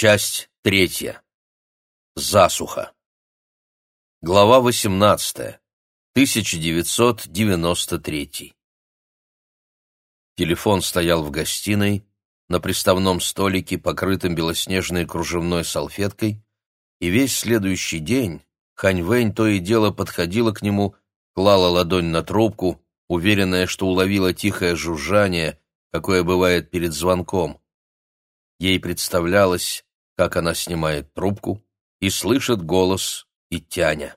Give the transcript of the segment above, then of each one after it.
Часть третья. Засуха. Глава 18. 1993. Телефон стоял в гостиной, на приставном столике, покрытом белоснежной кружевной салфеткой, и весь следующий день Хань Вэнь то и дело подходила к нему, клала ладонь на трубку, уверенная, что уловила тихое жужжание, какое бывает перед звонком. Ей представлялось, как она снимает трубку и слышит голос Итяня.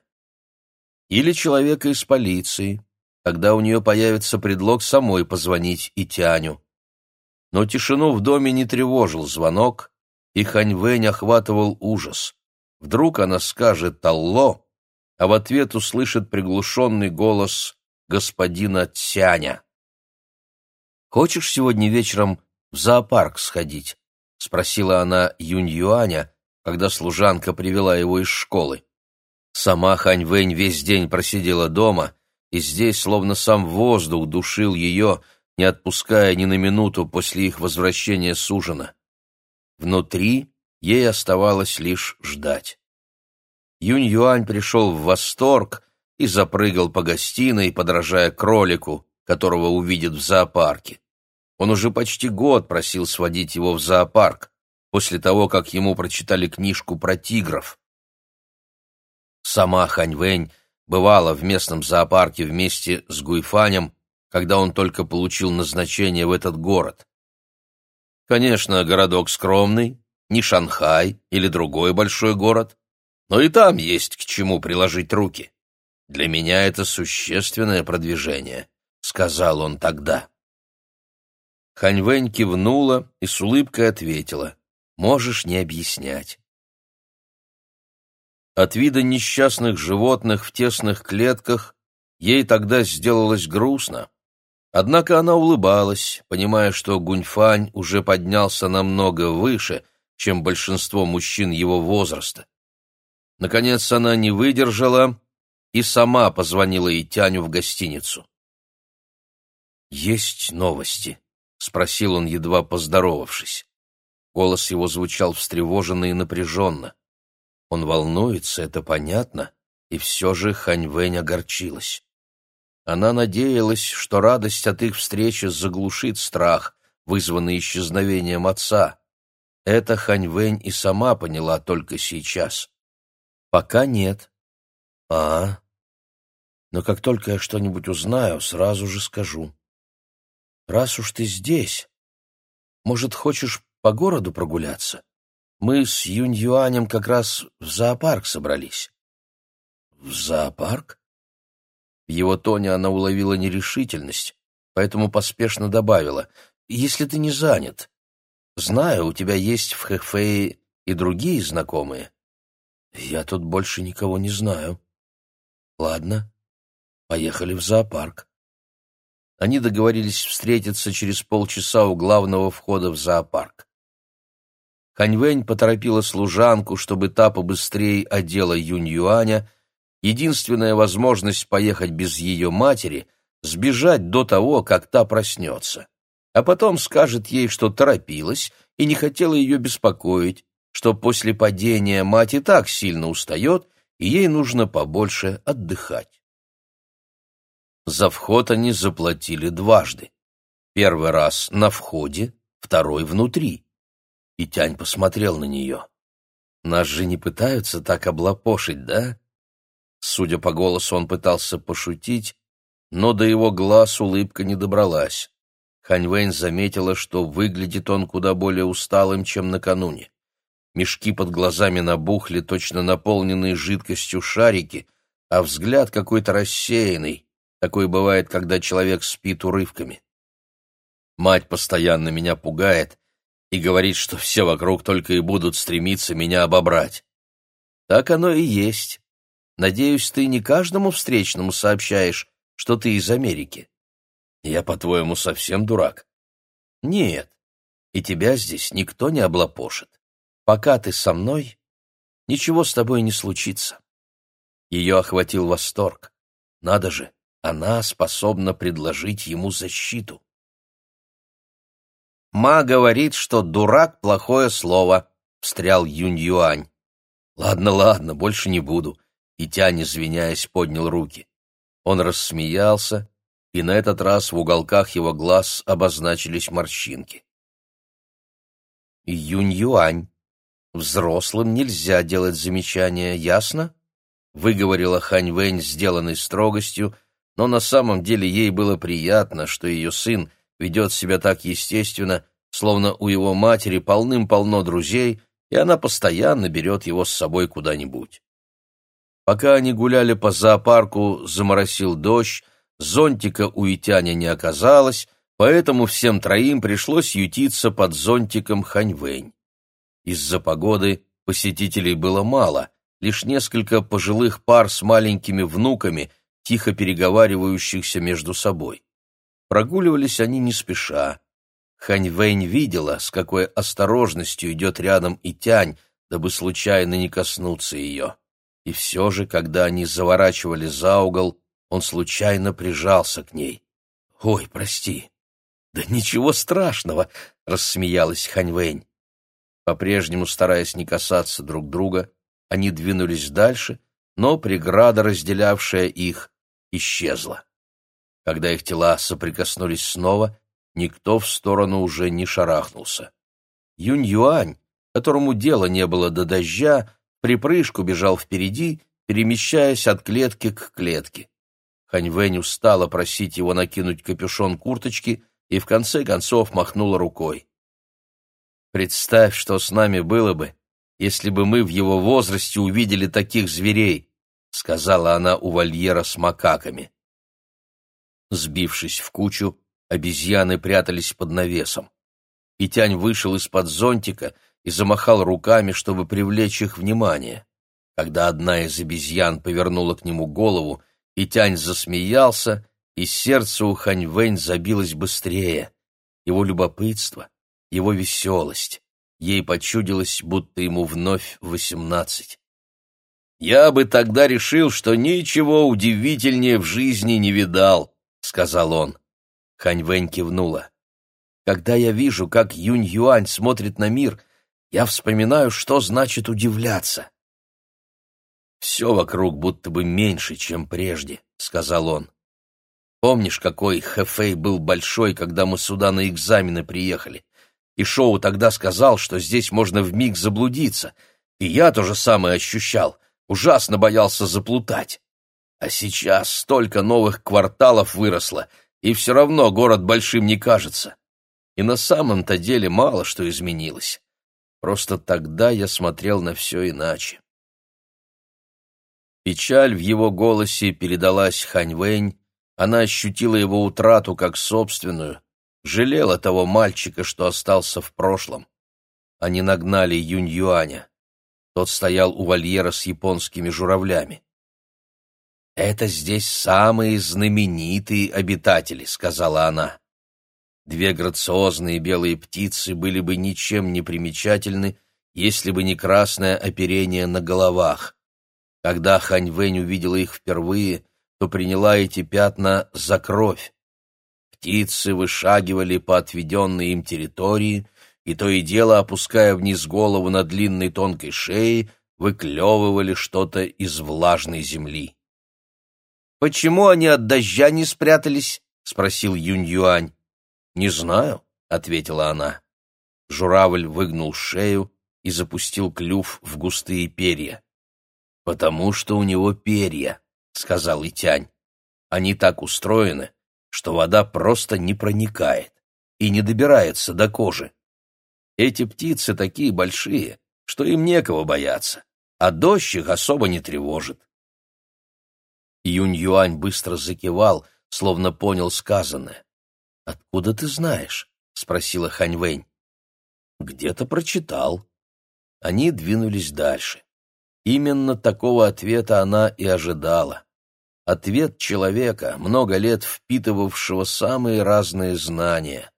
Или человека из полиции, когда у нее появится предлог самой позвонить Итяню. Но тишину в доме не тревожил звонок, и Ханьвэнь охватывал ужас. Вдруг она скажет «Талло», а в ответ услышит приглушенный голос господина Тяня. «Хочешь сегодня вечером в зоопарк сходить?» — спросила она Юнь Юаня, когда служанка привела его из школы. Сама Хань Вэнь весь день просидела дома, и здесь словно сам воздух душил ее, не отпуская ни на минуту после их возвращения с ужина. Внутри ей оставалось лишь ждать. Юнь Юань пришел в восторг и запрыгал по гостиной, подражая кролику, которого увидит в зоопарке. Он уже почти год просил сводить его в зоопарк, после того, как ему прочитали книжку про тигров. Сама Хань Вэнь бывала в местном зоопарке вместе с Гуйфанем, когда он только получил назначение в этот город. Конечно, городок скромный, не Шанхай или другой большой город, но и там есть к чему приложить руки. Для меня это существенное продвижение, сказал он тогда. Ханьвэнь кивнула и с улыбкой ответила. «Можешь не объяснять». От вида несчастных животных в тесных клетках ей тогда сделалось грустно. Однако она улыбалась, понимая, что Гуньфань уже поднялся намного выше, чем большинство мужчин его возраста. Наконец она не выдержала и сама позвонила Итяню в гостиницу. «Есть новости», — спросил он, едва поздоровавшись. Голос его звучал встревоженно и напряженно. Он волнуется, это понятно, и все же Ханьвэнь огорчилась. Она надеялась, что радость от их встречи заглушит страх, вызванный исчезновением отца. Это Ханьвэнь и сама поняла только сейчас. Пока нет. А, но как только я что-нибудь узнаю, сразу же скажу раз уж ты здесь, может, хочешь по городу прогуляться? Мы с Юнь-Юанем как раз в зоопарк собрались». «В зоопарк?» В его тоне она уловила нерешительность, поэтому поспешно добавила, «Если ты не занят. Знаю, у тебя есть в Хэфэе и другие знакомые. Я тут больше никого не знаю. Ладно, поехали в зоопарк они договорились встретиться через полчаса у главного входа в зоопарк. Ханьвэнь поторопила служанку, чтобы та побыстрее одела Юнь-Юаня. Единственная возможность поехать без ее матери — сбежать до того, как та проснется. А потом скажет ей, что торопилась и не хотела ее беспокоить, что после падения мать и так сильно устает, и ей нужно побольше отдыхать. За вход они заплатили дважды. Первый раз на входе, второй внутри. И Тянь посмотрел на нее. «Нас же не пытаются так облапошить, да?» Судя по голосу, он пытался пошутить, но до его глаз улыбка не добралась. Ханьвэнь заметила, что выглядит он куда более усталым, чем накануне. Мешки под глазами набухли, точно наполненные жидкостью шарики, а взгляд какой-то рассеянный, Такое бывает, когда человек спит урывками. Мать постоянно меня пугает и говорит, что все вокруг только и будут стремиться меня обобрать. Так оно и есть. Надеюсь, ты не каждому встречному сообщаешь, что ты из Америки. Я, по-твоему, совсем дурак? Нет, и тебя здесь никто не облапошит. Пока ты со мной, ничего с тобой не случится. Ее охватил восторг. Надо же, она способна предложить ему защиту. Ма говорит, что дурак — плохое слово, встрял Юнь-Юань. «Ладно, ладно, больше не буду», и Тянь, извиняясь, поднял руки. Он рассмеялся, и на этот раз в уголках его глаз обозначились морщинки. «Юнь-Юань, взрослым нельзя делать замечания, ясно?» — выговорила Хань Вэнь, сделанной строгостью, но на самом деле ей было приятно, что ее сын ведет себя так естественно, словно у его матери полным-полно друзей, и она постоянно берет его с собой куда-нибудь. Пока они гуляли по зоопарку, заморосил дождь, зонтика у Итяня не оказалось, поэтому всем троим пришлось ютиться под зонтиком Ханьвэнь. Из-за погоды посетителей было мало, лишь несколько пожилых пар с маленькими внуками, тихо переговаривающихся между собой. Прогуливались они не спеша. Хань Вэнь видела, с какой осторожностью идет рядом и Тянь, дабы случайно не коснуться ее. И все же, когда они заворачивали за угол, он случайно прижался к ней. «Ой, прости!» «Да ничего страшного!» — рассмеялась Хань Вэнь. По-прежнему, стараясь не касаться друг друга, они двинулись дальше, но преграда, разделявшая их, исчезла. Когда их тела соприкоснулись снова, никто в сторону уже не шарахнулся. Юнь-Юань, которому дела не было до дождя, припрыжку бежал впереди, перемещаясь от клетки к клетке. Ханьвэнь устала просить его накинуть капюшон курточки и в конце концов махнула рукой. «Представь, что с нами было бы, если бы мы в его возрасте увидели таких зверей», — сказала она у вольера с макаками. Сбившись в кучу, обезьяны прятались под навесом. Петянь вышел из-под зонтика и замахал руками, чтобы привлечь их внимание. Когда одна из обезьян повернула к нему голову, Петянь засмеялся, и сердце у Ханьвэнь забилось быстрее. Его любопытство, его веселость. Ей почудилось, будто ему вновь восемнадцать. «Я бы тогда решил, что ничего удивительнее в жизни не видал», — сказал он. Хань Вэнь кивнула. «Когда я вижу, как Юнь Юань смотрит на мир, я вспоминаю, что значит удивляться». «Все вокруг будто бы меньше, чем прежде», — сказал он. «Помнишь, какой Хэфэй был большой, когда мы сюда на экзамены приехали? И Шоу тогда сказал, что здесь можно вмиг заблудиться. И я то же самое ощущал, ужасно боялся заплутать. А сейчас столько новых кварталов выросло, и все равно город большим не кажется. И на самом-то деле мало что изменилось. Просто тогда я смотрел на все иначе. Печаль в его голосе передалась Ханьвэнь, она ощутила его утрату как собственную, жалела того мальчика, что остался в прошлом. Они нагнали Юнь-Юаня. Тот стоял у вольера с японскими журавлями. «Это здесь самые знаменитые обитатели», — сказала она. Две грациозные белые птицы были бы ничем не примечательны, если бы не красное оперение на головах. Когда Хань Вэнь увидела их впервые, то приняла эти пятна за кровь. Птицы вышагивали по отведенной им территории, и то и дело, опуская вниз голову на длинной тонкой шее, выклевывали что-то из влажной земли. «Почему они от дождя не спрятались?» — спросил Юнь-Юань. «Не знаю», — ответила она. Журавль выгнул шею и запустил клюв в густые перья. «Потому что у него перья», — сказал Итянь. «Они так устроены, что вода просто не проникает и не добирается до кожи. Эти птицы такие большие, что им некого бояться, а дождь их особо не тревожит. Юнь-Юань быстро закивал, словно понял сказанное. «Откуда ты знаешь?» — спросила Хань Вэнь. «Где-то прочитал». Они двинулись дальше. Именно такого ответа она и ожидала. Ответ человека, много лет впитывавшего самые разные знания.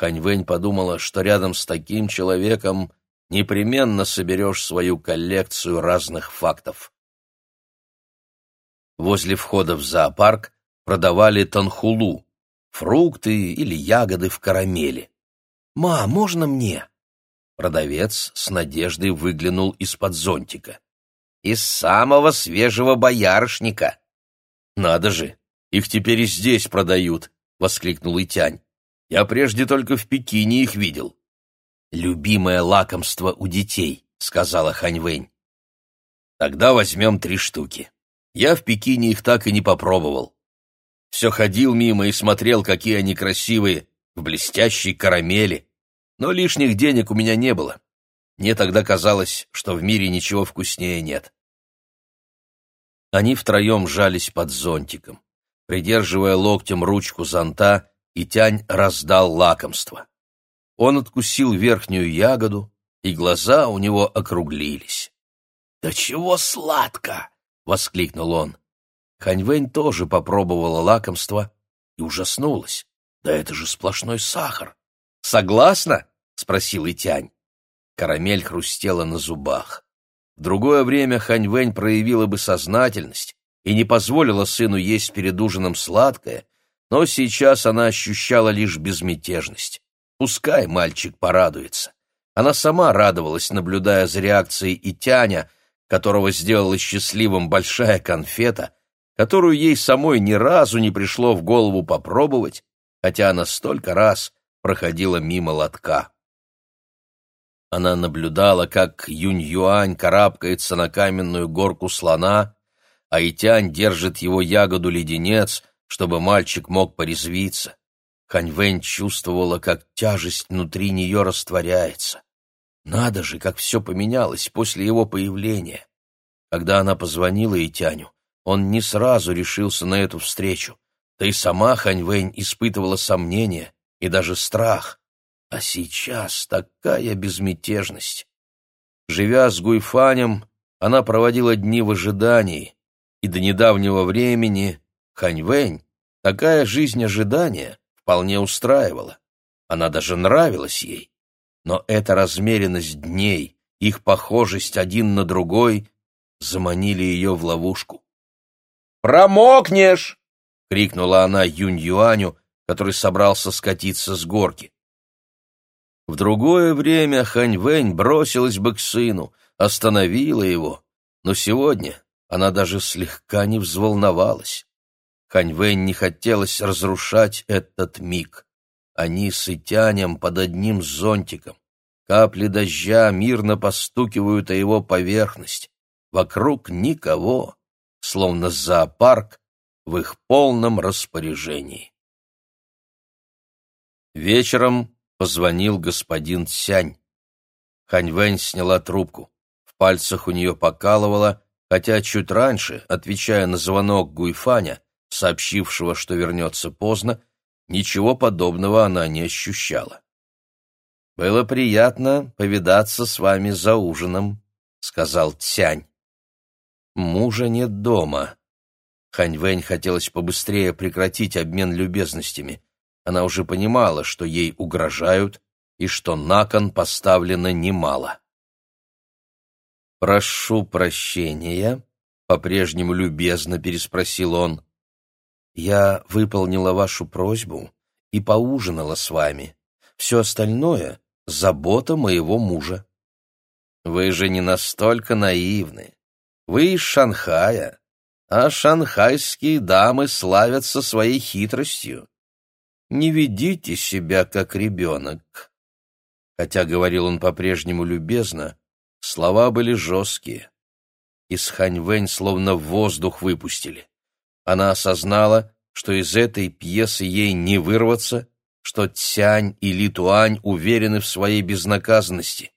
Хань Вэнь подумала, что рядом с таким человеком непременно соберешь свою коллекцию разных фактов. Возле входа в зоопарк продавали танхулу, фрукты или ягоды в карамели. «Ма, можно мне?» Продавец с надеждой выглянул из-под зонтика. «Из самого свежего боярышника!» «Надо же! Их теперь и здесь продают!» — воскликнул Итянь. «Я прежде только в Пекине их видел». «Любимое лакомство у детей», — сказала Ханьвэнь. «Тогда возьмем три штуки. Я в Пекине их так и не попробовал. Все ходил мимо и смотрел, какие они красивые, в блестящей карамели. Но лишних денег у меня не было. Мне тогда казалось, что в мире ничего вкуснее нет. Они втроем жались под зонтиком. Придерживая локтем ручку зонта, и тянь раздал лакомство. Он откусил верхнюю ягоду, и глаза у него округлились. «Да чего сладко!» — воскликнул он. Ханьвэнь тоже попробовала лакомство и ужаснулась. «Да это же сплошной сахар!» «Согласна?» — спросил Итянь. Карамель хрустела на зубах. В другое время Ханьвэнь проявила бы сознательность и не позволила сыну есть перед ужином сладкое, но сейчас она ощущала лишь безмятежность. Пускай мальчик порадуется. Она сама радовалась, наблюдая за реакцией Итяня, которого сделала счастливым большая конфета, которую ей самой ни разу не пришло в голову попробовать, хотя она столько раз проходила мимо лотка. Она наблюдала, как Юнь-Юань карабкается на каменную горку слона, а Итянь держит его ягоду-леденец, чтобы мальчик мог порезвиться. Ханьвэнь чувствовала, как тяжесть внутри нее растворяется. Надо же, как все поменялось после его появления. Когда она позвонила Итяню, он не сразу решился на эту встречу. Да и сама Ханьвэнь испытывала сомнения и даже страх. А сейчас такая безмятежность. Живя с Гуйфанем, она проводила дни в ожидании, и до недавнего времени Ханьвэнь такая жизнь ожидания вполне устраивала. Она даже нравилась ей. Но эта размеренность дней, их похожесть один на другой заманили ее в ловушку. «Промокнешь!» — крикнула она Юнь-Юаню, который собрался скатиться с горки. В другое время Хань Вэнь бросилась бы к сыну, остановила его, но сегодня она даже слегка не взволновалась. Хань Вэнь не хотелось разрушать этот миг. Они с Итянем под одним зонтиком. Капли дождя мирно постукивают о его поверхность. Вокруг никого, словно зоопарк в их полном распоряжении. Вечером позвонил господин Сянь. Ханьвэнь сняла трубку. В пальцах у нее покалывало, хотя чуть раньше, отвечая на звонок Гуйфаня, сообщившего, что вернется поздно, ничего подобного она не ощущала. «Было приятно повидаться с вами за ужином», — сказал Цянь. «Мужа нет дома». Ханьвэнь хотелось побыстрее прекратить обмен любезностями. Она уже понимала, что ей угрожают и что на кон поставлено немало. «Прошу прощения», — по-прежнему любезно переспросил он. «Я выполнила вашу просьбу и поужинала с вами. Все остальное — забота моего мужа». «Вы же не настолько наивны. Вы из Шанхая, а шанхайские дамы славятся своей хитростью не ведите себя как ребенок. Хотя говорил он по-прежнему любезно, слова были жесткие. Из Ханьвэнь словно воздух выпустили. Она осознала, что из этой пьесы ей не вырваться, что Цянь и Литуань уверены в своей безнаказанности.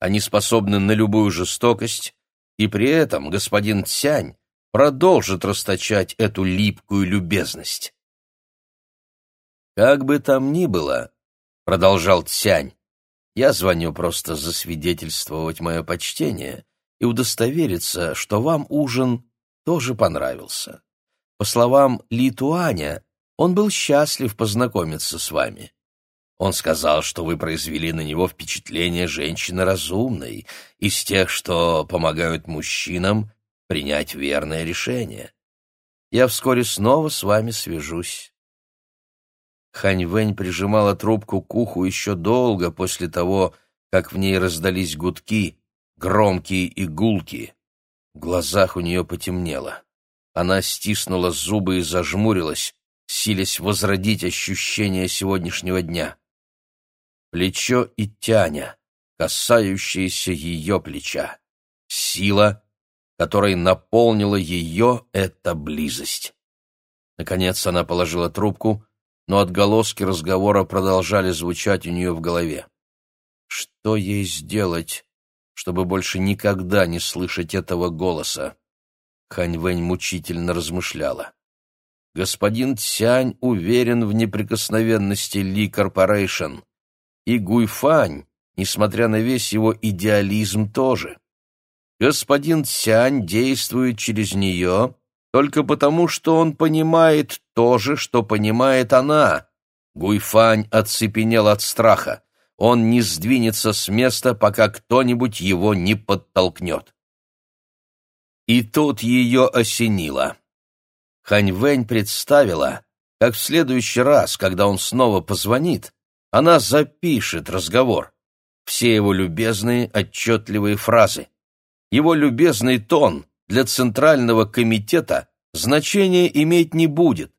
Они способны на любую жестокость, и при этом господин Цянь продолжит расточать эту липкую любезность. «Как бы там ни было», — продолжал Цянь, — «я звоню просто засвидетельствовать мое почтение и удостовериться, что вам ужин тоже понравился. По словам Литуаня, он был счастлив познакомиться с вами. Он сказал, что вы произвели на него впечатление женщины разумной, из тех, что помогают мужчинам принять верное решение. Я вскоре снова с вами свяжусь. Хань Вэнь прижимала трубку к уху еще долго после того, как в ней раздались гудки, громкие и гулкие. В глазах у нее потемнело. Она стиснула зубы и зажмурилась, силясь возродить ощущение сегодняшнего дня. Плечо и тяня, касающиеся ее плеча. Сила, которой наполнила ее эта близость. Наконец она положила трубку, но отголоски разговора продолжали звучать у нее в голове. Что ей сделать, чтобы больше никогда не слышать этого голоса? Хань Вэнь мучительно размышляла. Господин Цянь уверен в неприкосновенности Ли Корпорейшн. И Гуйфань, несмотря на весь его идеализм, тоже. Господин Цянь действует через нее только потому, что он понимает то же, что понимает она. Гуйфань оцепенел от страха. Он не сдвинется с места, пока кто-нибудь его не подтолкнет. И тут ее осенило. Ханьвэнь представила, как в следующий раз, когда он снова позвонит, она запишет разговор. Все его любезные, отчетливые фразы. Его любезный тон для Центрального комитета значения иметь не будет.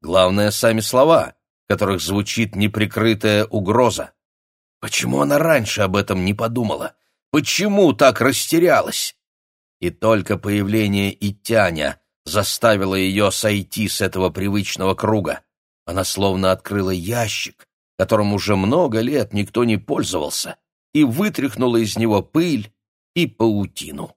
Главное — сами слова, в которых звучит неприкрытая угроза. Почему она раньше об этом не подумала? Почему так растерялась? И только появление Итяня заставило ее сойти с этого привычного круга. Она словно открыла ящик, которым уже много лет никто не пользовался, и вытряхнула из него пыль и паутину.